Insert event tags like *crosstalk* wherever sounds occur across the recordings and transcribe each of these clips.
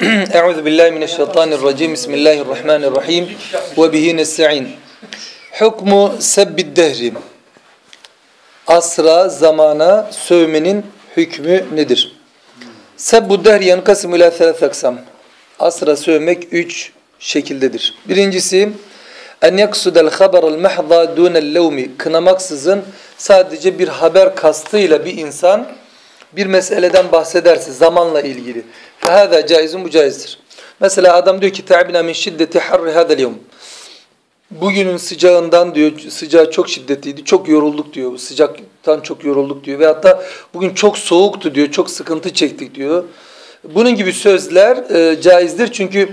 *clears throat* Euzu billahi mineşşeytanirracim. Bismillahirrahmanirrahim. Ve bihi nestaîn. Hukmu sebbid dehri. Asra, zamana sövmenin hükmü nedir? Sebbu dehri yankasimu ila thalath aksam. Asra sövmek üç şekildedir. Birincisi en yaksudel haberel mehza dunel levmi. Kınamaksızın sadece bir haber kastıyla bir insan bir meseleden bahsederse zamanla ilgili. فَهَذَا caizun bu caizdir. Mesela adam diyor ki تَعْبِنَا مِنْ شِدَّةِ حَرِّ هَذَا الْيَوْمِ Bugünün sıcağından diyor, sıcağı çok şiddetliydi, çok yorulduk diyor, sıcaktan çok yorulduk diyor. Ve hatta bugün çok soğuktu diyor, çok sıkıntı çektik diyor. Bunun gibi sözler e, caizdir çünkü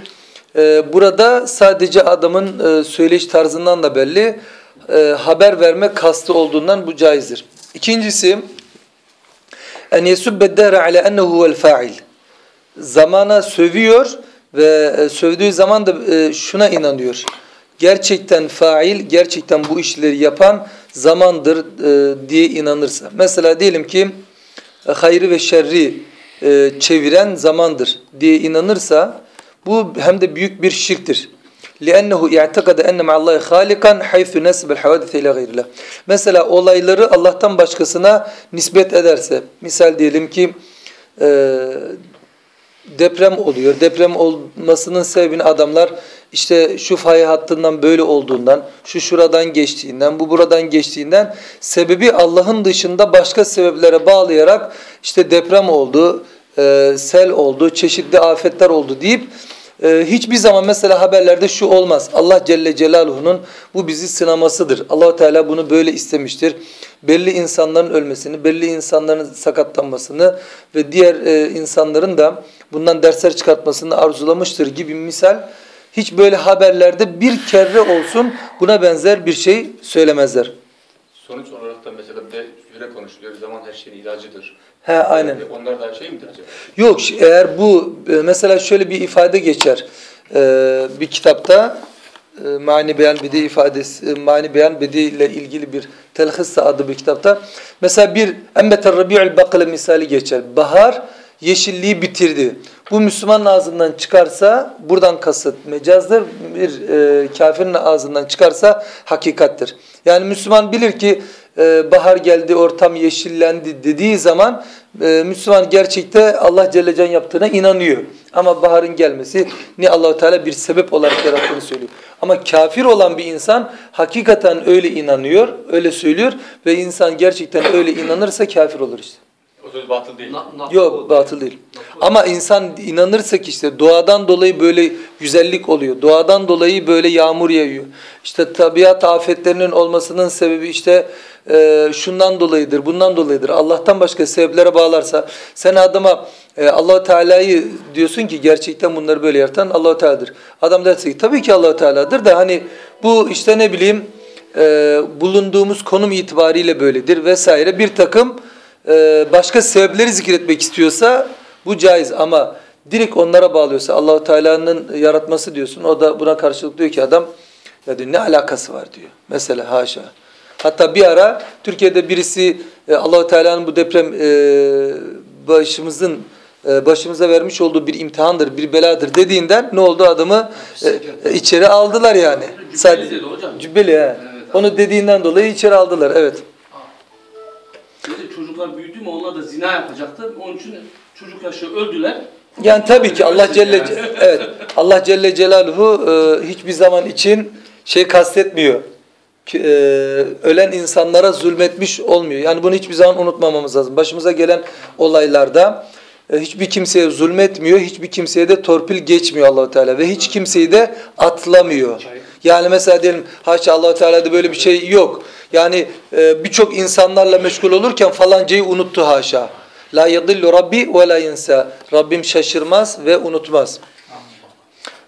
e, burada sadece adamın e, söyleyiş tarzından da belli, e, haber verme kastı olduğundan bu caizdir. İkincisi, en yesubbe dehre ala ennehu huvel fa'il. Zamana sövüyor ve e, sövdüğü zaman da e, şuna inanıyor. Gerçekten fail, gerçekten bu işleri yapan zamandır e, diye inanırsa. Mesela diyelim ki hayrı ve şerri çeviren zamandır diye inanırsa bu hem de büyük bir şirktir. لأنه اعتقد أن مع الله خالقا حيث نسب الحوادث إلى غير الله. Mesela olayları Allah'tan başkasına nispet ederse, misal diyelim ki e, deprem oluyor. Deprem olmasının sebebini adamlar işte şu fay hattından böyle olduğundan, şu şuradan geçtiğinden, bu buradan geçtiğinden sebebi Allah'ın dışında başka sebeplere bağlayarak işte deprem oldu, e, sel oldu, çeşitli afetler oldu deyip ee, hiçbir zaman mesela haberlerde şu olmaz. Allah Celle Celaluhu'nun bu bizi sınamasıdır. Allahu Teala bunu böyle istemiştir. Belli insanların ölmesini, belli insanların sakatlanmasını ve diğer e, insanların da bundan dersler çıkartmasını arzulamıştır gibi misal hiç böyle haberlerde bir kere olsun buna benzer bir şey söylemezler. Sonuç olarak da mesela şöyle konuşuluyor. Zaman her şeyin ilacıdır. He aynen. Yani onlar da şey midir acaba? Yok eğer bu e, mesela şöyle bir ifade geçer ee, bir kitapta e, mani beyan bedi ifadesi e, mani beyan bedi ile ilgili bir telhissa adı bir kitapta mesela bir embeter rabi'ül bakale misali geçer. Bahar yeşilliği bitirdi. Bu Müslümanın ağzından çıkarsa buradan kasıt mecazdır. Bir e, kafirin ağzından çıkarsa hakikattir. Yani Müslüman bilir ki e, bahar geldi, ortam yeşillendi dediği zaman e, Müslüman gerçekte Allah Celle Can yaptığına inanıyor. Ama baharın gelmesi ni Allahu Teala bir sebep olarak yarattığını söylüyor. Ama kafir olan bir insan hakikaten öyle inanıyor, öyle söylüyor ve insan gerçekten öyle inanırsa kafir olur işte. O söz batıl değil. Yok batıl değil. Ama insan inanırsak işte doğadan dolayı böyle güzellik oluyor. Doğadan dolayı böyle yağmur yağıyor. İşte tabiat afetlerinin olmasının sebebi işte e, şundan dolayıdır, bundan dolayıdır. Allah'tan başka sebeplere bağlarsa sen adama e, Allahu Teala'yı diyorsun ki gerçekten bunları böyle yaratan Allahu Teala'dır. Adam derse ki tabii ki Allahu Teala'dır da hani bu işte ne bileyim e, bulunduğumuz konum itibariyle böyledir vesaire bir takım başka sebepleri zikretmek istiyorsa bu caiz ama direkt onlara bağlıyorsa Allahu Teala'nın yaratması diyorsun o da buna karşılık diyor ki adam ya diyor ne alakası var diyor. Mesela haşa. Hatta bir ara Türkiye'de birisi e, Allahu Teala'nın bu deprem e, başımızın e, başımıza vermiş olduğu bir imtihandır, bir beladır dediğinden ne oldu adamı e, içeri aldılar yani. Cübbeli Sadece dedi hocam. cübbeli he. Evet, Onu dediğinden dolayı içeri aldılar. Evet. Dedi çocuklar büyüdü mü onlar da zina yapacaktı. Onun için çocuk yaşı öldüler. Yani tabii ki Allah Celle evet Allah Celle Celaluhu e, hiçbir zaman için şey kastetmiyor. E, ölen insanlara zulmetmiş olmuyor. Yani bunu hiçbir zaman unutmamamız lazım. Başımıza gelen olaylarda e, hiçbir kimseye zulmetmiyor, hiçbir kimseye de torpil geçmiyor Allahu Teala ve hiç kimseyi de atlamıyor. Yani mesela diyelim haşa Allahu Teala'da böyle bir şey yok. Yani e, birçok insanlarla meşgul olurken falancayı unuttu haşa. La yadillu Rabbi ve la yensa. Rabbim şaşırmaz ve unutmaz.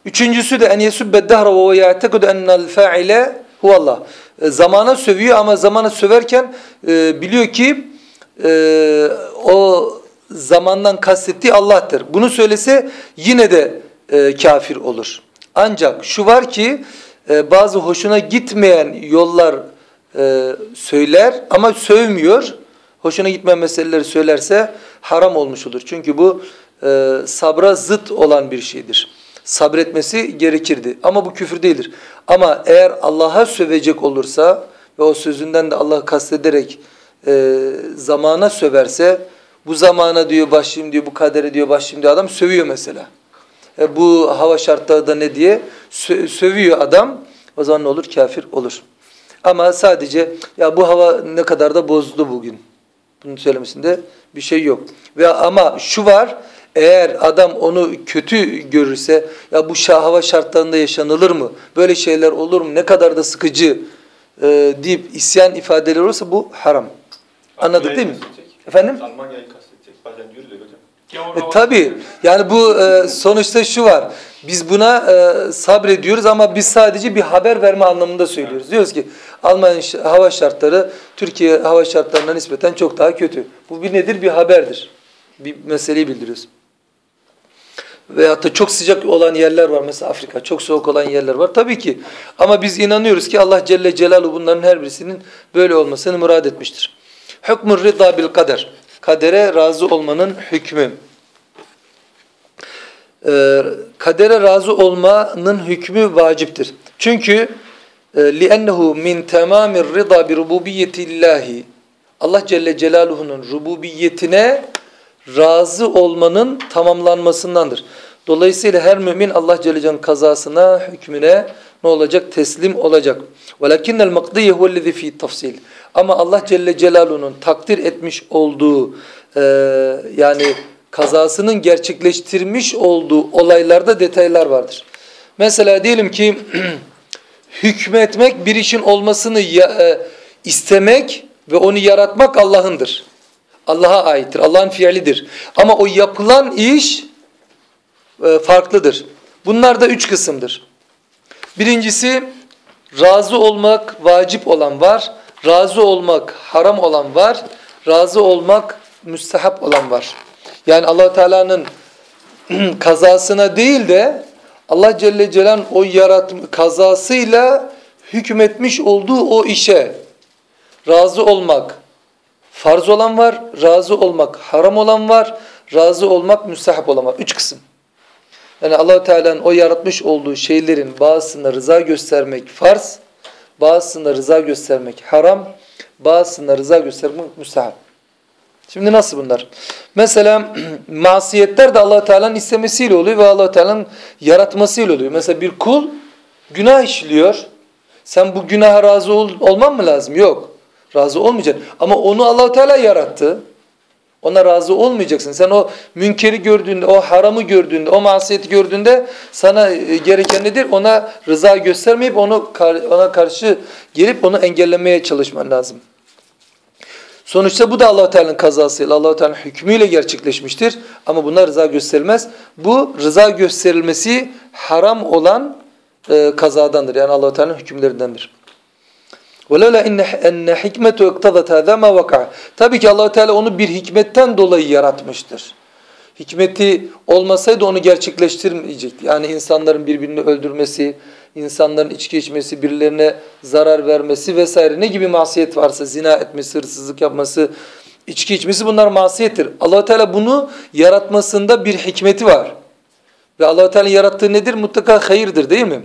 Üçüncüsü de en yesubbe dehra ve ya'tekudu ennel fa'ile huvallah. E, zamana sövüyor ama zamana söverken e, biliyor ki e, o zamandan kastettiği Allah'tır. Bunu söylese yine de e, kafir olur. Ancak şu var ki e, bazı hoşuna gitmeyen yollar e, söyler ama sövmüyor. Hoşuna gitmeyen meseleleri söylerse haram olmuş olur. Çünkü bu e, sabra zıt olan bir şeydir. Sabretmesi gerekirdi ama bu küfür değildir. Ama eğer Allah'a sövecek olursa ve o sözünden de Allah'ı kastederek e, zamana söverse bu zamana diyor başlayayım diyor bu kadere diyor başlayayım diyor adam sövüyor mesela. E, bu hava şartları da ne diye sö sövüyor adam o zaman ne olur kafir olur. Ama sadece ya bu hava ne kadar da bozdu bugün. Bunun söylemesinde bir şey yok. Ve ama şu var eğer adam onu kötü görürse ya bu hava şartlarında yaşanılır mı? Böyle şeyler olur mu? Ne kadar da sıkıcı e, deyip isyan ifadeleri olursa bu haram. Anladık değil mi? Efendim? Almanya'yı kastetecek. Bazen diyoruz ya hocam. E, tabii. Yani bu e, sonuçta şu var. Biz buna e, sabrediyoruz ama biz sadece bir haber verme anlamında söylüyoruz. Diyoruz ki Almanya hava şartları Türkiye hava şartlarına nispeten çok daha kötü. Bu bir nedir? Bir haberdir. Bir meseleyi bildiriyoruz. Veyahut da çok sıcak olan yerler var. Mesela Afrika çok soğuk olan yerler var. Tabii ki. Ama biz inanıyoruz ki Allah Celle Celaluhu bunların her birisinin böyle olmasını murad etmiştir. Hükmü rıda bil kader. Kadere razı olmanın hükmü. Ee, kadere razı olmanın hükmü vaciptir. Çünkü لِأَنَّهُ مِنْ تَمَامِ الرِّضَى بِرُبُوبِيَّةِ اللّٰهِ Allah Celle Celaluhu'nun rububiyetine razı olmanın tamamlanmasındandır. Dolayısıyla her mümin Allah Celle Celle'nin kazasına, hükmüne ne olacak? Teslim olacak. وَلَكِنَّ الْمَقْضِيَ هُوَ الَّذِي ف۪ي tafsil. Ama Allah Celle Celaluhu'nun takdir etmiş olduğu e, yani kazasının gerçekleştirmiş olduğu olaylarda detaylar vardır. Mesela diyelim ki *clears throat* hükmetmek bir işin olmasını e, istemek ve onu yaratmak Allah'ındır. Allah'a aittir. Allah'ın fiilidir. Ama o yapılan iş e, farklıdır. Bunlar da üç kısımdır. Birincisi razı olmak vacip olan var. Razı olmak haram olan var. Razı olmak müstehap olan var. Yani allah Teala'nın *clears throat* kazasına değil de Allah Celle Celal o yaratma kazasıyla hükmetmiş olduğu o işe razı olmak farz olan var, razı olmak haram olan var, razı olmak müstehap olan var. Üç kısım. Yani allah Teala'nın o yaratmış olduğu şeylerin bazısına rıza göstermek farz, bazısına rıza göstermek haram, bazısına rıza göstermek müstehap. Şimdi nasıl bunlar? Mesela *clears throat* masiyetler de allah Teala'nın istemesiyle oluyor ve allah Teala'nın yaratmasıyla oluyor. Mesela bir kul günah işliyor. Sen bu günaha razı ol, olman mı lazım? Yok. Razı olmayacaksın. Ama onu allah Teala yarattı. Ona razı olmayacaksın. Sen o münkeri gördüğünde, o haramı gördüğünde, o masiyeti gördüğünde sana e, gereken nedir? Ona rıza göstermeyip onu ona karşı gelip onu engellemeye çalışman lazım. Sonuçta bu da allah Teala'nın kazasıyla, allah Teala'nın hükmüyle gerçekleşmiştir. Ama buna rıza gösterilmez. Bu rıza gösterilmesi haram olan e, kazadandır. Yani allah Teala'nın hükümlerindendir. وَلَوْلَا اَنَّ حِكْمَةُ اَقْتَضَتْ هَذَا مَا وَقَعَ Tabii ki allah Teala onu bir hikmetten dolayı yaratmıştır. Hikmeti olmasaydı onu gerçekleştirmeyecekti. Yani insanların birbirini öldürmesi, insanların içki içmesi, birilerine zarar vermesi vesaire ne gibi masiyet varsa zina etmesi, hırsızlık yapması, içki içmesi bunlar masiyettir. allah Teala bunu yaratmasında bir hikmeti var. Ve allah Teala yarattığı nedir? Mutlaka hayırdır değil mi?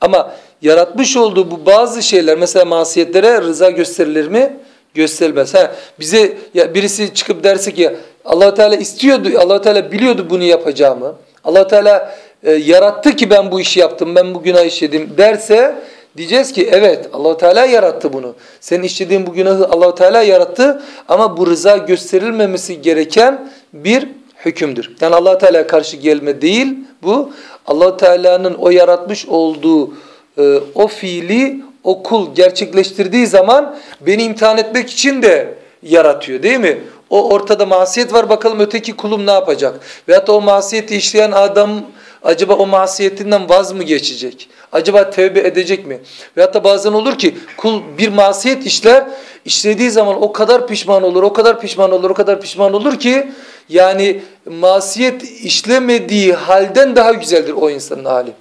Ama yaratmış olduğu bu bazı şeyler mesela masiyetlere rıza gösterilir mi? Gösterilmez. Ha, bize ya birisi çıkıp derse ki allah Teala istiyordu, allah Teala biliyordu bunu yapacağımı. allah Teala e, yarattı ki ben bu işi yaptım, ben bu günah işledim derse diyeceğiz ki evet allah Teala yarattı bunu. Senin işlediğin bu günahı allah Teala yarattı ama bu rıza gösterilmemesi gereken bir hükümdür. Yani allah Teala karşı gelme değil bu allah Teala'nın o yaratmış olduğu e, o fiili o kul gerçekleştirdiği zaman beni imtihan etmek için de yaratıyor değil mi? O ortada masiyet var bakalım öteki kulum ne yapacak? Veyahut da o masiyeti işleyen adam acaba o masiyetinden vaz mı geçecek? Acaba tevbe edecek mi? Veyahut da bazen olur ki kul bir masiyet işler, işlediği zaman o kadar pişman olur, o kadar pişman olur, o kadar pişman olur ki yani masiyet işlemediği halden daha güzeldir o insanın hali.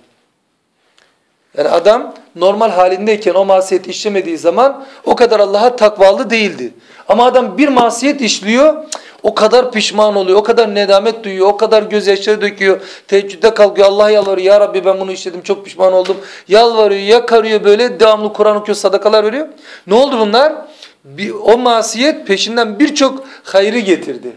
Yani adam normal halindeyken o masiyet işlemediği zaman o kadar Allah'a takvalı değildi. Ama adam bir masiyet işliyor, o kadar pişman oluyor, o kadar nedamet duyuyor, o kadar gözyaşları döküyor. Teheccüde kalkıyor, Allah yalvarıyor, ya Rabbi ben bunu işledim, çok pişman oldum. Yalvarıyor, yakarıyor böyle, devamlı Kur'an okuyor, sadakalar veriyor. Ne oldu bunlar? Bir, o masiyet peşinden birçok hayrı getirdi.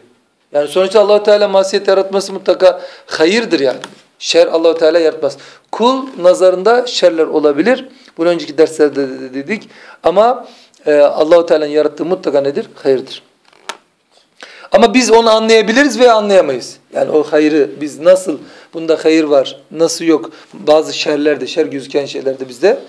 Yani sonuçta allah Teala masiyet yaratması mutlaka hayırdır yani. Şer allah Teala yaratmaz. Kul nazarında şerler olabilir. Bunu önceki derslerde de dedik. Ama e, allah Teala'nın yarattığı mutlaka nedir? Hayırdır. Ama biz onu anlayabiliriz veya anlayamayız. Yani o hayrı biz nasıl, bunda hayır var, nasıl yok. Bazı şerlerde, şer gözüken şeylerde bizde.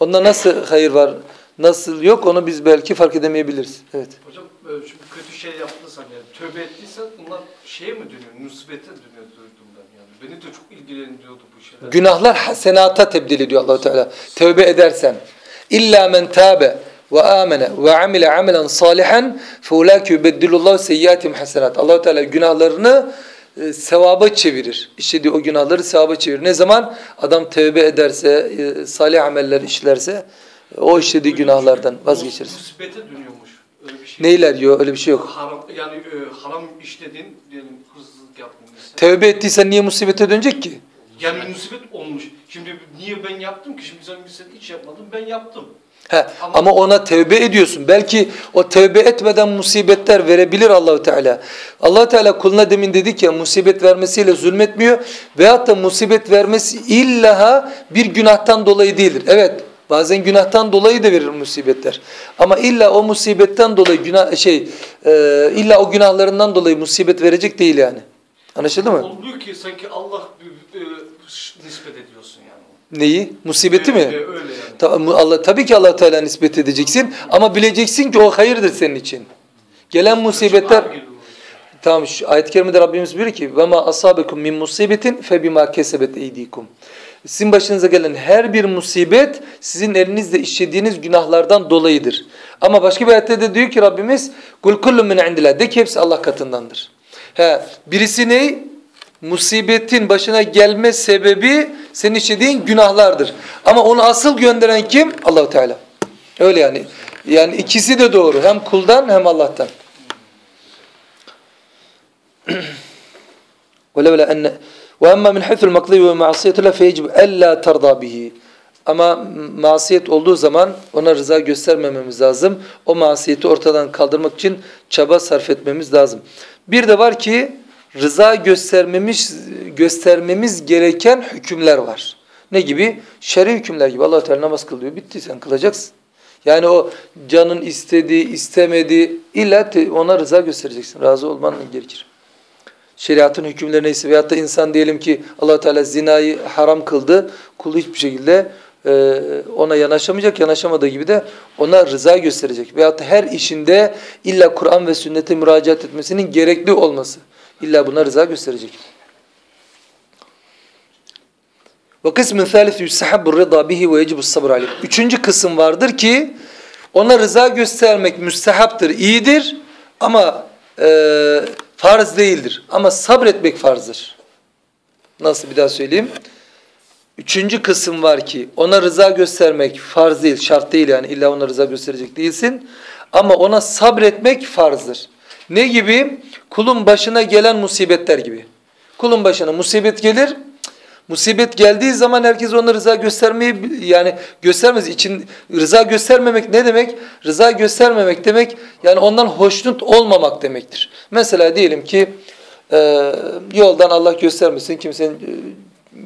Onda nasıl hayır var, nasıl yok onu biz belki fark edemeyebiliriz. Evet. Hocam e, şimdi kötü şey yaptıysan yani tövbe ettiysen bunlar şeye mi dönüyor? Musibete dönüyor. Beni de çok ilgilendiriyordu bu şeyler. Günahlar hasenata tebdil ediyor Allahu Teala. Tövbe edersen. İlla men tabe ve amene ve amile amelen salihan feulâke yubeddilullahu seyyiatim hasenat. Allahu Teala günahlarını e, sevaba çevirir. İşlediği o günahları sevaba çevirir. Ne zaman adam tövbe ederse, e, salih ameller işlerse e, o işlediği günahlardan vazgeçeriz. Musibete dönüyormuş. Neyler diyor öyle bir şey yok. Haram, yani e, haram işledin diyelim hırsızlık yaptın mesela. Tövbe ettiysen niye musibete dönecek ki? Yani musibet olmuş. Şimdi niye ben yaptım ki? Şimdi sen mesela hiç yapmadın ben yaptım. He, ama ona tevbe ediyorsun. Belki o tevbe etmeden musibetler verebilir Allahu Teala. Allahu Teala kuluna demin dedik ya musibet vermesiyle zulmetmiyor veyahut da musibet vermesi illaha bir günahtan dolayı değildir. Evet, bazen günahtan dolayı da verir musibetler. Ama illa o musibetten dolayı günah şey e, illa o günahlarından dolayı musibet verecek değil yani. Anlaşıldı mı? Oluyor ki sanki Allah e, nispet ediyorsun yani. Neyi? Musibeti mi? Öyle, öyle yani. Ta- Allah tabii ki Allah Teala nispet edeceksin ama bileceksin ki o hayırdır senin için. Gelen musibetler tamam şu ayet-i kerimede Rabbimiz buyuruyor ki ve ma asabekum min musibetin fe bima kesebet eydikum. Sizin başınıza gelen her bir musibet sizin elinizle işlediğiniz günahlardan dolayıdır. Ama başka bir ayette de diyor ki Rabbimiz kul kullu min indillah de ki hepsi Allah katındandır. He, birisi ne? Musibetin başına gelme sebebi senin işlediğin günahlardır. Ama onu asıl gönderen kim? Allahu Teala. Öyle yani. Yani ikisi de doğru. Hem kuldan hem Allah'tan. *clears throat* ولولا أن وأما من حيث المقضي ومعصية الله فيجب ألا ترضى به ama masiyet olduğu zaman ona rıza göstermememiz lazım. O masiyeti ortadan kaldırmak için çaba sarf etmemiz lazım. Bir de var ki rıza göstermemiz göstermemiz gereken hükümler var. Ne gibi? Şer'i hükümler gibi. Allah Teala namaz kılıyor. Bitti sen kılacaksın. Yani o canın istediği, istemediği illa te- ona rıza göstereceksin. Razı olman gerekir. Şeriatın hükümleri neyse veyahut da insan diyelim ki allah Teala zinayı haram kıldı. Kulu hiçbir şekilde e, ona yanaşamayacak. Yanaşamadığı gibi de ona rıza gösterecek. Veyahut da her işinde illa Kur'an ve sünnete müracaat etmesinin gerekli olması. İlla buna rıza gösterecek. Ve kısmın thalith yusahabbu rıda bihi ve yecibu sabr aleyh. Üçüncü kısım vardır ki ona rıza göstermek müstehaptır, iyidir ama e, farz değildir. Ama sabretmek farzdır. Nasıl bir daha söyleyeyim? Üçüncü kısım var ki ona rıza göstermek farz değil, şart değil yani illa ona rıza gösterecek değilsin. Ama ona sabretmek farzdır. Ne gibi? Kulun başına gelen musibetler gibi. Kulun başına musibet gelir, Musibet geldiği zaman herkes ona rıza göstermeyi yani göstermez. için rıza göstermemek ne demek? Rıza göstermemek demek yani ondan hoşnut olmamak demektir. Mesela diyelim ki e, yoldan Allah göstermesin kimsenin e,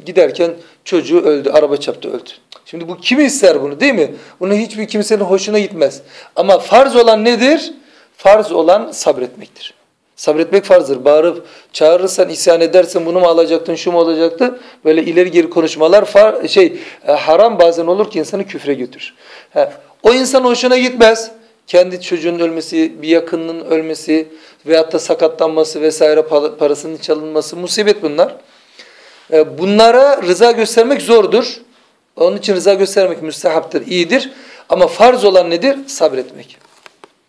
giderken çocuğu öldü, araba çarptı öldü. Şimdi bu kim ister bunu değil mi? Bunu hiçbir kimsenin hoşuna gitmez. Ama farz olan nedir? Farz olan sabretmektir. Sabretmek farzdır. Bağırıp çağırırsan, isyan edersen bunu mu alacaktın, şu mu olacaktı? Böyle ileri geri konuşmalar far, şey e, haram bazen olur ki insanı küfre götürür. He. O insan hoşuna gitmez. Kendi çocuğunun ölmesi, bir yakınının ölmesi veyahut da sakatlanması vesaire parasının çalınması musibet bunlar. E, bunlara rıza göstermek zordur. Onun için rıza göstermek müstehaptır, iyidir. Ama farz olan nedir? Sabretmek.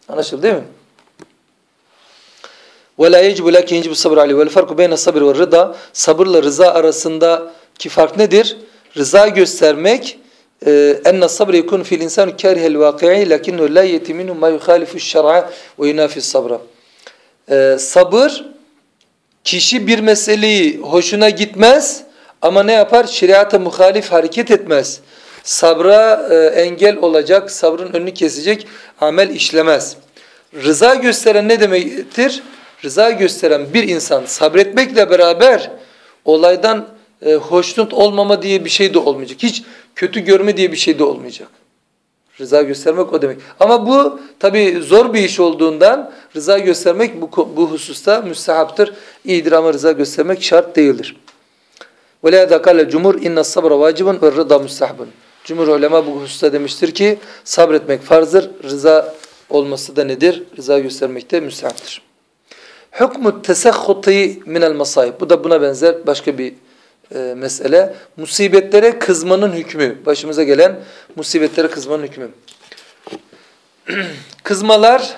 Anlaşıldı değil mi? Ve la yecibu leke hincbu sabr aleyhi vel farku beyne sabr ve rıda. Sabırla rıza arasındaki fark nedir? Rıza göstermek e, enne sabr yekun fil insanu kerihel vaki'i lakinnu la yeti minhu ma yuhalifu şer'a ve yunafis sabra. E, sabır kişi bir meseleyi hoşuna gitmez ama ne yapar? Şeriata muhalif hareket etmez. Sabra e, engel olacak, sabrın önünü kesecek amel işlemez. Rıza gösteren ne demektir? Rıza gösteren bir insan sabretmekle beraber olaydan e, hoşnut olmama diye bir şey de olmayacak. Hiç kötü görme diye bir şey de olmayacak. Rıza göstermek o demek. Ama bu tabi zor bir iş olduğundan rıza göstermek bu, bu hususta müstehaptır. İyidir ama rıza göstermek şart değildir. وَلَا قَالَ cumhur inna sabra vacibun ve rıda müstehbun. Cumhur ulema bu hususta demiştir ki sabretmek farzdır. Rıza olması da nedir? Rıza göstermek de müstehaptır. Hükmü tesahhuti minel masayib. Bu da buna benzer başka bir e, mesele. Musibetlere kızmanın hükmü. Başımıza gelen musibetlere kızmanın hükmü. *clears throat* Kızmalar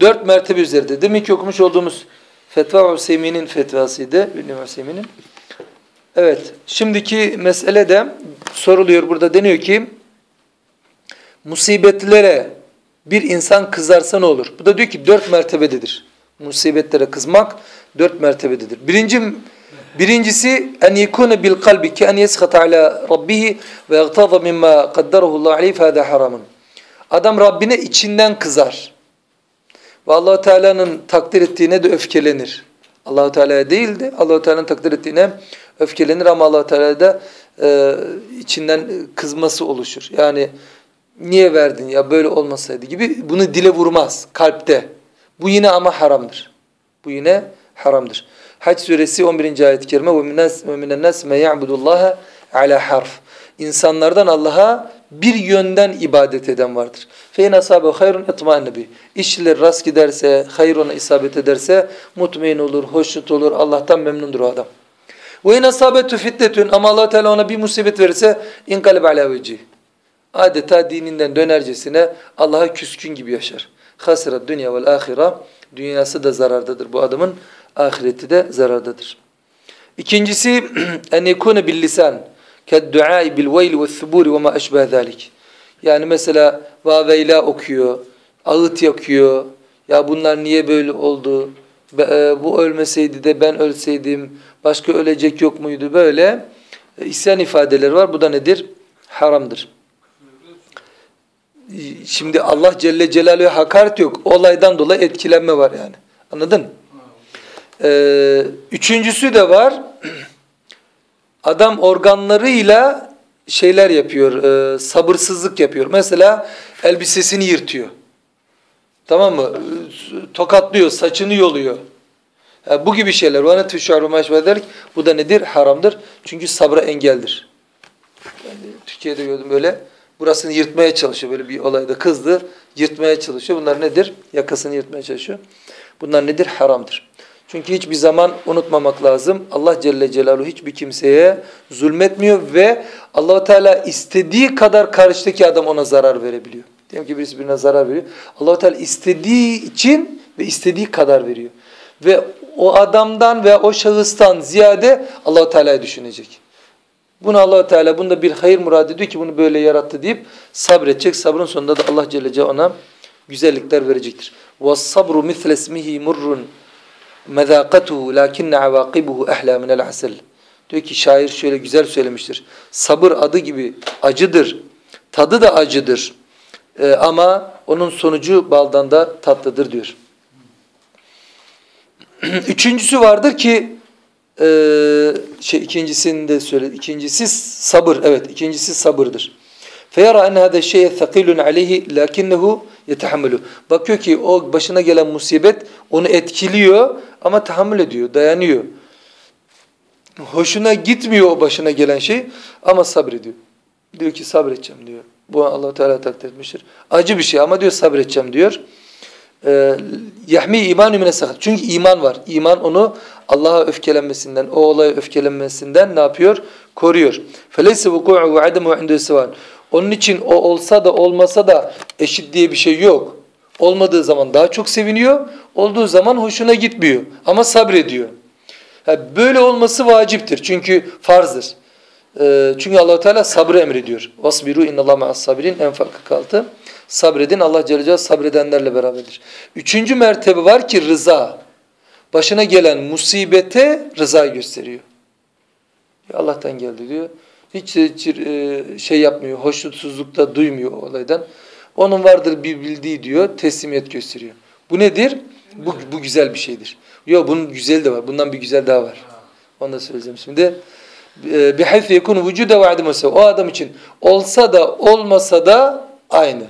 dört mertebe üzerinde. Demin ki okumuş olduğumuz Fetva Hüseymin'in fetvasıydı. Ünlü Hüseymin'in. Evet. Şimdiki mesele de soruluyor burada. Deniyor ki musibetlere bir insan kızarsa ne olur? Bu da diyor ki dört mertebededir. Musibetlere kızmak dört mertebededir. Birinci Birincisi en yekune bil kalbi ki en yeskhata ala rabbih ve yagtaza mimma qaddarahu Allah aleyhi fe haramun. Adam Rabbine içinden kızar. Ve Allah Teala'nın takdir ettiğine de öfkelenir. Allahu Teala'ya değil de Allahu Teala'nın takdir ettiğine öfkelenir ama Allah Teala'da e, içinden kızması oluşur. Yani niye verdin ya böyle olmasaydı gibi bunu dile vurmaz kalpte. Bu yine ama haramdır. Bu yine haramdır. Hac suresi 11. ayet-i kerime ve minen nas me ya'budullaha ala harf. İnsanlardan Allah'a bir yönden ibadet eden vardır. Feyn asabe hayrun etmainne bi. İşler rast giderse, hayruna isabet ederse mutmain olur, hoşnut olur, Allah'tan memnundur o adam. Ve in asabetu fitnetun ama Allah Teala ona bir musibet verirse inkalib ala vecih. Adeta dininden dönercesine Allah'a küskün gibi yaşar. Hasira dünya vel ahira. Dünyası da zarardadır bu adamın. Ahireti de zarardadır. İkincisi *clears throat* en yekune bil lisan ked duai bil veyl ve subur ve ma eşbeh zalik. Yani mesela vaveyla okuyor, ağıt yakıyor. Ya bunlar niye böyle oldu? E, bu ölmeseydi de ben ölseydim, başka ölecek yok muydu böyle? E, isyan ifadeleri var. Bu da nedir? Haramdır. Ee, şimdi Allah Celle Celaluhu'ya hakaret yok. Olaydan dolayı etkilenme var yani. Anladın mı? Ee, üçüncüsü de var. *clears throat* Adam organlarıyla şeyler yapıyor. E, sabırsızlık yapıyor. Mesela elbisesini yırtıyor. Tamam mı? Tokatlıyor, saçını yoluyor. Yani bu gibi şeyler. Ve tüşaru meşvederlik. Bu da nedir? Haramdır. Çünkü sabra engeldir. Yani Türkiye'de gördüm böyle Burasını yırtmaya çalışıyor. Böyle bir olayda kızdı. Yırtmaya çalışıyor. Bunlar nedir? Yakasını yırtmaya çalışıyor. Bunlar nedir? Haramdır. Çünkü hiçbir zaman unutmamak lazım. Allah Celle Celaluhu hiçbir kimseye zulmetmiyor ve allah Teala istediği kadar karşıdaki adam ona zarar verebiliyor. Diyelim ki birisi birine zarar veriyor. allah Teala istediği için ve istediği kadar veriyor. Ve o adamdan ve o şahıstan ziyade allah Teala'yı düşünecek. Bunu allah Teala bunda bir hayır murad ediyor ki bunu böyle yarattı deyip sabredecek. Sabrın sonunda da Allah Celle Celaluhu ona güzellikler verecektir. وَالصَّبْرُ مِثْلَ اسْمِهِ مُرٌّ mezâkatuhu lakinne avakibuhu ehla minel asel. Diyor ki şair şöyle güzel söylemiştir. Sabır adı gibi acıdır. Tadı da acıdır. Ee, ama onun sonucu baldan da tatlıdır diyor. *clears throat* Üçüncüsü vardır ki e, şey ikincisini de söyledi. İkincisi sabır. Evet, ikincisi sabırdır. Feyara en hada şeye thakilun aleyhi lakinnehu yetehammelu. Bakıyor ki o başına gelen musibet onu etkiliyor ama tahammül ediyor, dayanıyor. Hoşuna gitmiyor o başına gelen şey ama sabrediyor. Diyor ki sabredeceğim diyor. Bu Allah Teala takdir etmiştir. Acı bir şey ama diyor sabredeceğim diyor. Ee, yahmi imanu mine sakat. Çünkü iman var. İman onu Allah'a öfkelenmesinden, o olaya öfkelenmesinden ne yapıyor? Koruyor. Vuku'u ve ademu indehu sevan. Onun için o olsa da olmasa da eşit diye bir şey yok. Olmadığı zaman daha çok seviniyor, olduğu zaman hoşuna gitmiyor ama sabrediyor. Yani böyle olması vaciptir çünkü farzdır. Ee, çünkü allah Teala sabrı emrediyor. Vasbiru innallah ma'as sabirin Enfal 46. Sabredin Allah Celle Celaluhu sabredenlerle beraberdir. Üçüncü mertebe var ki rıza Başına gelen musibete rıza gösteriyor. Ya Allah'tan geldi diyor. Hiç, hiç e, şey yapmıyor, hoşnutsuzluk da duymuyor o olaydan. Onun vardır bir bildiği diyor, teslimiyet gösteriyor. Bu nedir? Bu, bu güzel bir şeydir. Yok bunun güzel de var. Bundan bir güzel daha var. Onu da söyleyeceğim şimdi. بِحَيْثِ يَكُنُ وُجُودَ وَعَدِمَ O adam için olsa da olmasa da aynı.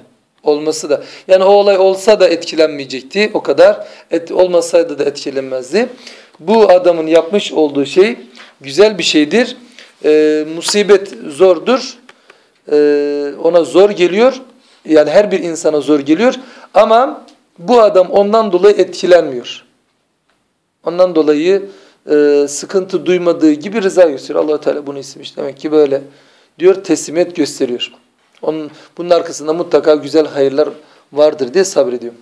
Olması da. Yani o olay olsa da etkilenmeyecekti o kadar. Et, olmasaydı da etkilenmezdi. Bu adamın yapmış olduğu şey güzel bir şeydir. Ee, musibet zordur. Ee, ona zor geliyor. Yani her bir insana zor geliyor. Ama bu adam ondan dolayı etkilenmiyor. Ondan dolayı e, sıkıntı duymadığı gibi rıza gösteriyor. allah Teala bunu istemiş. Demek ki böyle diyor teslimiyet gösteriyor. Onun, bunun arkasında mutlaka güzel hayırlar vardır diye sabrediyor.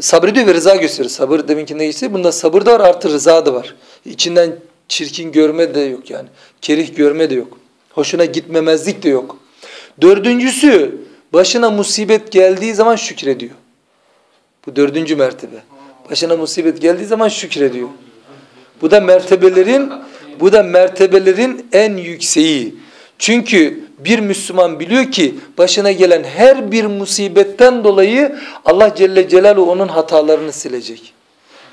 Sabrediyor ve rıza gösteriyor. Sabır deminkinde geçti. Bunda sabır da var artı rıza da var. İçinden çirkin görme de yok yani. Kerih görme de yok. Hoşuna gitmemezlik de yok. Dördüncüsü başına musibet geldiği zaman şükrediyor. Bu dördüncü mertebe. Başına musibet geldiği zaman şükrediyor. Bu da mertebelerin bu da mertebelerin en yükseği. Çünkü bir Müslüman biliyor ki başına gelen her bir musibetten dolayı Allah Celle Celaluhu onun hatalarını silecek.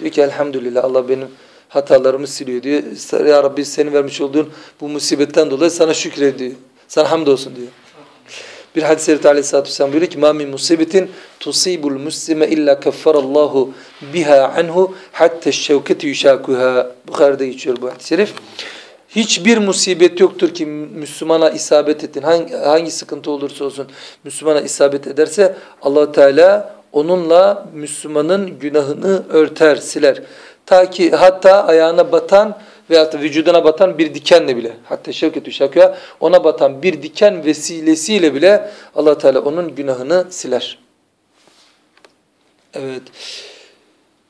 Diyor ki elhamdülillah Allah benim hatalarımı siliyor diyor. Ya Rabbi senin vermiş olduğun bu musibetten dolayı sana şükrediyor. Sana hamdolsun diyor. Bir hadis-i şerifte aleyhissalatü vesselam buyuruyor ki مَا مِنْ مُصِيبَةٍ تُصِيبُ الْمُسْلِمَ اِلَّا كَفَّرَ اللّٰهُ بِهَا عَنْهُ حَتَّى الشَّوْكَةِ يُشَاكُهَا Bukhari'de geçiyor bu hadis-i şerif. Hiçbir musibet yoktur ki Müslümana isabet ettin. Hangi, hangi sıkıntı olursa olsun Müslümana isabet ederse allah Teala onunla Müslümanın günahını örter, siler. Ta ki hatta ayağına batan veyahut da vücuduna batan bir dikenle bile hatta şevketü şakya ona batan bir diken vesilesiyle bile allah Teala onun günahını siler. Evet.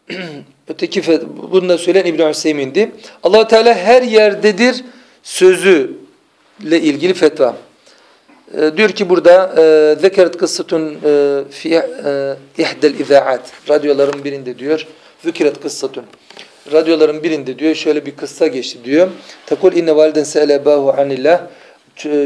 *clears throat* Öteki bunu da söyleyen İbn Hüseyin'di. allah Teala her yerdedir sözü ile ilgili fetva. E, diyor ki burada e, zekeret kıssatun e, fi ihdel izaat radyoların birinde diyor. Zekeret kıssatun radyoların birinde diyor şöyle bir kıssa geçti diyor. Takul inne validen se'ele bahu anillah.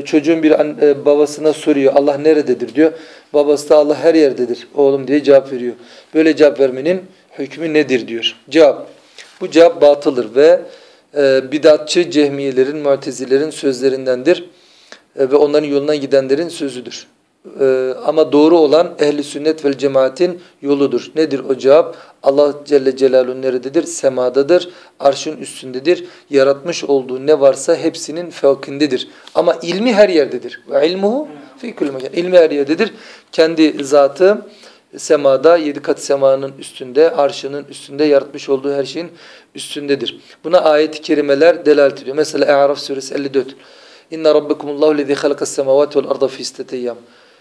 Çocuğun bir e, babasına soruyor Allah nerededir diyor. Babası da Allah her yerdedir oğlum diye cevap veriyor. Böyle cevap vermenin hükmü nedir diyor. Cevap. Bu cevap batılır ve e, bidatçı cehmiyelerin, mutezilerin sözlerindendir. E, ve onların yoluna gidenlerin sözüdür. Ee, ama doğru olan ehli sünnet vel cemaatin yoludur. Nedir o cevap? Allah Celle Celaluhu nerededir? Semadadır, arşın üstündedir. Yaratmış olduğu ne varsa hepsinin fevkindedir. Ama ilmi her yerdedir. Ve ilmuhu fi kulli mekan. İlmi her yerdedir. Kendi zatı semada, yedi kat semanın üstünde, arşının üstünde, yaratmış olduğu her şeyin üstündedir. Buna ayet-i kerimeler delalet ediyor. Mesela E'raf suresi 54. İnne rabbekumullahu lezî halakas semavati vel arda fi isteteyyam.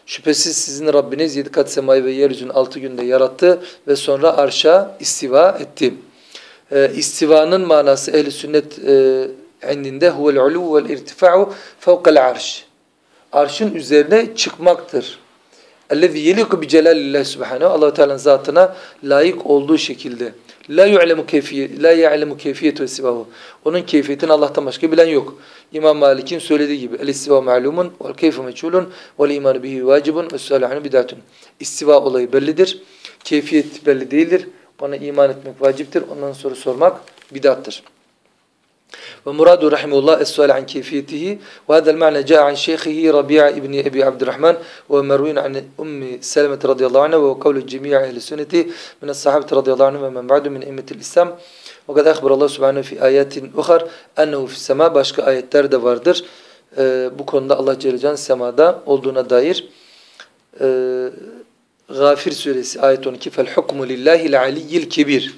Şüphesiz sizin Rabbiniz yedi kat semayı ve yeryüzünü altı günde yarattı ve sonra arşa istiva etti. Ee, istivanın manası ehli sünnet e, indinde huvel ulu vel irtifa'u fevkal arş. Arşın üzerine çıkmaktır. Ellezî yeliku bi celalillah subhanehu Allah Teala'nın zatına layık olduğu şekilde. La yu'lemu keyfiyet la ya'lemu keyfiyetu sivahu. Onun keyfiyetini Allah'tan başka bilen yok. İmam Malik'in söylediği gibi el-istiva ma'lumun vel keyfu meçhulun vel iman bihi vacibun ve su'alu bidatun. İstiva olayı bellidir. Keyfiyet belli değildir. Ona iman etmek vaciptir. Ondan sonra sormak bidattır. ومراد رحمه الله السؤال عن كيفيته وهذا المعنى جاء عن شيخه ربيع ابن أبي عبد الرحمن ومروي عن أم سلمة رضي الله عنها وهو قول الجميع أهل السنة من الصحابة رضي الله عنهم ومن بعد من أئمة الإسلام وقد أخبر الله سبحانه في آيات أخر أنه في السماء başka ayetler de vardır. Ee, bu konuda Allah Celle Celaluhu semada olduğuna dair e, Gafir suresi ayet 12 fel hukmu lillahil aliyyil kebir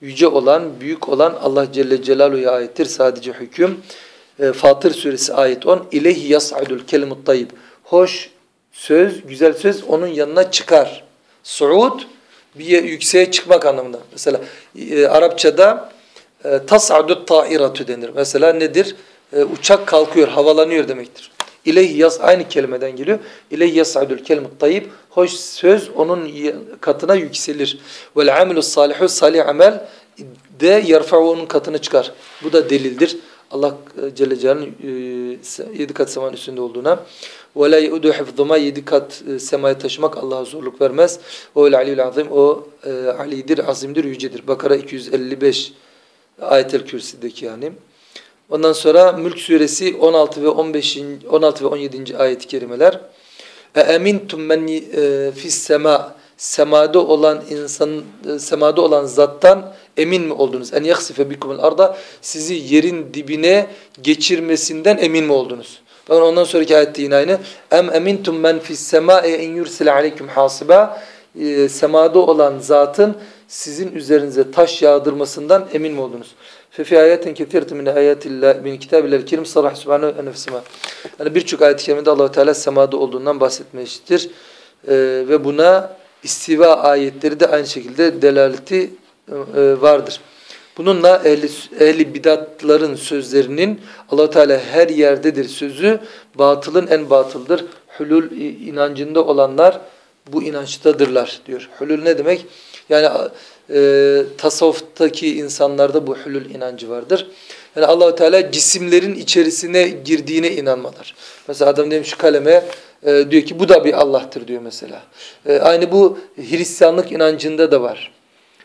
yüce olan, büyük olan Allah Celle Celaluhu'ya aittir sadece hüküm. E, Fatır suresi ayet 10. İleyhi yas'adul kelimut tayyib. Hoş söz, güzel söz onun yanına çıkar. Suud bir yükseğe çıkmak anlamında. Mesela e, Arapçada e, tas'adut ta'iratu denir. Mesela nedir? e, uçak kalkıyor, havalanıyor demektir. İleyhi yas aynı kelimeden geliyor. İleyhi yas'adul kelimut tayyib. Hoş söz onun katına yükselir. Vel amilus salihu salih amel de yarfa'u onun katına çıkar. Bu da delildir. Allah e, Celle Celaluhu'nun e, yedi kat semanın üstünde olduğuna. Ve la yudu hifzuma yedi kat e, semaya taşımak Allah'a zorluk vermez. O el aliyyul azim. O alidir, azimdir, yücedir. Bakara 255 Ayet-el Kürsi'deki yani. Ondan sonra Mülk suresi 16 ve 15 16 ve 17. ayet-i kerimeler. E emintum men e, fis sema semada olan insan e, semada olan zattan emin mi oldunuz? En yakhsife bikumul arda sizi yerin dibine geçirmesinden emin mi oldunuz? Bakın ondan sonraki ayette yine aynı. Em emintum men fis sema'e en yursile aleyküm hasiba e, semada olan zatın sizin üzerinize taş yağdırmasından emin mi oldunuz? Fefi ayetin kethirti min ayatillah min kitabillahi kerim sarah subhanahu sema. Yani birçok ayet-i kerimede Allahu Teala semada olduğundan bahsetmiştir. Ee, ve buna istiva ayetleri de aynı şekilde delaleti e, vardır. Bununla ehli, ehli bidatların sözlerinin Allahu Teala her yerdedir sözü batılın en batıldır. Hulul inancında olanlar bu inançtadırlar diyor. Hulul ne demek? Yani e, tasavvuftaki insanlarda bu hulul inancı vardır. Yani Allahu Teala cisimlerin içerisine girdiğine inanmalar. Mesela adam demiş şu kaleme e, diyor ki bu da bir Allah'tır diyor mesela. E, aynı bu Hristiyanlık inancında da var.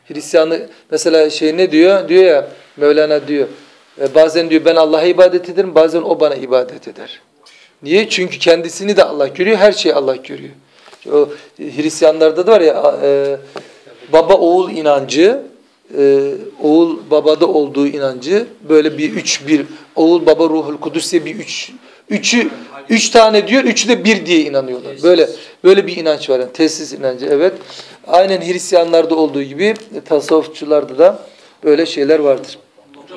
Hristiyanlık mesela şey ne diyor? Diyor ya Mevlana diyor. E, bazen diyor ben Allah'a ibadet ederim, bazen o bana ibadet eder. Niye? Çünkü kendisini de Allah görüyor, her şeyi Allah görüyor. O Hristiyanlarda da var ya e, baba oğul inancı, e, oğul babada olduğu inancı böyle bir üç bir oğul baba ruhul kudüs diye bir üç üçü üç tane diyor, üçü de bir diye inanıyorlar. Böyle böyle bir inanç var yani tesis inancı evet. Aynen Hristiyanlarda olduğu gibi tasavvufçularda da böyle şeyler vardır.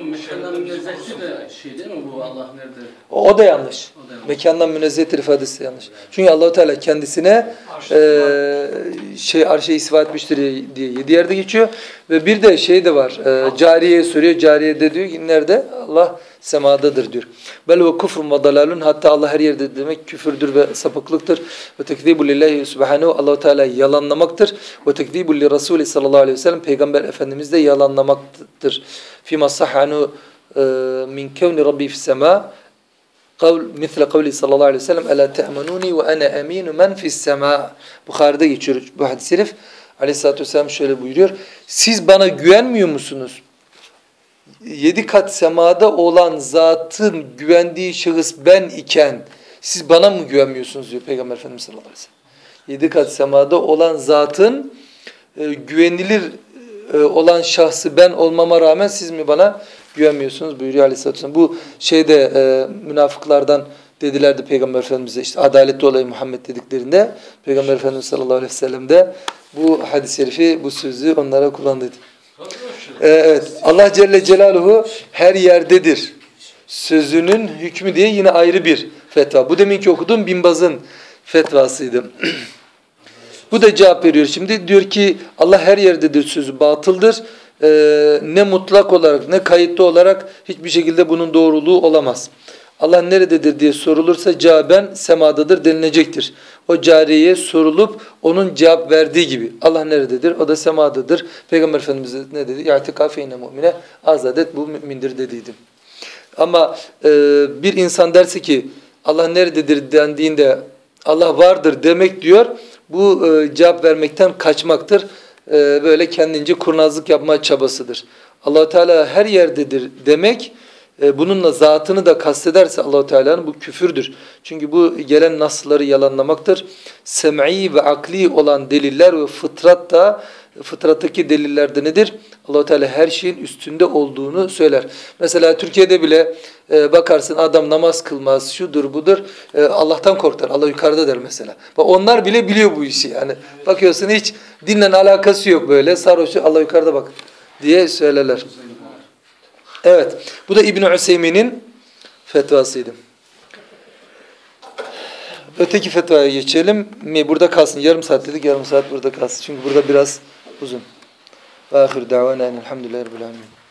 Hocam mekanların münezzehti de şey değil mi bu Allah nerede? O, o da yanlış. O da yanlış. Mekandan münezzehtir ifadesi de yanlış. Çünkü Allahu Teala kendisine e, şey arşe isva etmiştir diye yedi yerde geçiyor ve bir de şey de var. E, cariyeye soruyor. Cariye de diyor ki nerede? Allah semadadır diyor. Bel ve kufrun ve hatta Allah her yerde demek küfürdür ve sapıklıktır. Ve tekzibu lillahi subhanahu Allahu Teala yalanlamaktır. Ve tekzibu li Rasuli sallallahu aleyhi ve sellem peygamber efendimiz de yalanlamaktır. Fima sahhanu e, min kevni rabbi fis sema Kavl, misle kavli sallallahu aleyhi ve sellem Ela te'menuni ve ene eminu men fis sema Bukhari'de geçiyor bu hadis-i şerif. Aleyhisselatü vesselam şöyle buyuruyor. Siz bana güvenmiyor musunuz? Yedi kat semada olan zatın güvendiği şahıs ben iken siz bana mı güvenmiyorsunuz diyor Peygamber Efendimiz sallallahu aleyhi ve sellem. Yedi kat semada olan zatın e, güvenilir e, olan şahsı ben olmama rağmen siz mi bana güvenmiyorsunuz buyuruyor Aleyhisselatü Vesselam. Bu şeyde e, münafıklardan dedilerdi Peygamber Efendimiz'e işte adaletli olayı Muhammed dediklerinde Peygamber Efendimiz sallallahu aleyhi ve sellem de bu hadis-i şerifi bu sözü onlara kullandıydı. Ee, evet Allah Celle Celaluhu her yerdedir. Sözünün hükmü diye yine ayrı bir fetva. Bu deminki okuduğum Binbaz'ın fetvasıydı. *clears throat* Bu da cevap veriyor şimdi. Diyor ki Allah her yerdedir sözü batıldır. Ee, ne mutlak olarak ne kayıtlı olarak hiçbir şekilde bunun doğruluğu olamaz. Allah nerededir diye sorulursa cevaben semadadır denilecektir. O cariyeye sorulup onun cevap verdiği gibi Allah nerededir? O da semadadır. Peygamber Efendimiz ne dedi? İ'tikâfe inne mu'mine azadet bu mümindir dediydim. Ama e, bir insan derse ki Allah nerededir dendiğinde Allah vardır demek diyor. Bu e, cevap vermekten kaçmaktır. E, böyle kendince kurnazlık yapma çabasıdır. Allahu Teala her yerdedir demek e, bununla zatını da kastederse Allahu Teala'nın bu küfürdür. Çünkü bu gelen nasları yalanlamaktır. Sem'i ve akli olan deliller ve fıtrat da fıtrattaki delillerde nedir? Allahu Teala her şeyin üstünde olduğunu söyler. Mesela Türkiye'de bile e, bakarsın adam namaz kılmaz, şudur budur. E, Allah'tan korkar. Allah yukarıda der mesela. Bak onlar bile biliyor bu işi yani. Bakıyorsun hiç dinle alakası yok böyle. Sarhoşu Allah yukarıda bak diye söylerler. Evet. Bu da İbn Üseymin'in fetvasıydı. Öteki fetvaya geçelim? Burada kalsın. Yarım saat dedik. Yarım saat burada kalsın. Çünkü burada biraz uzun. Ve ahir davana elhamdülillahi rabbil alamin.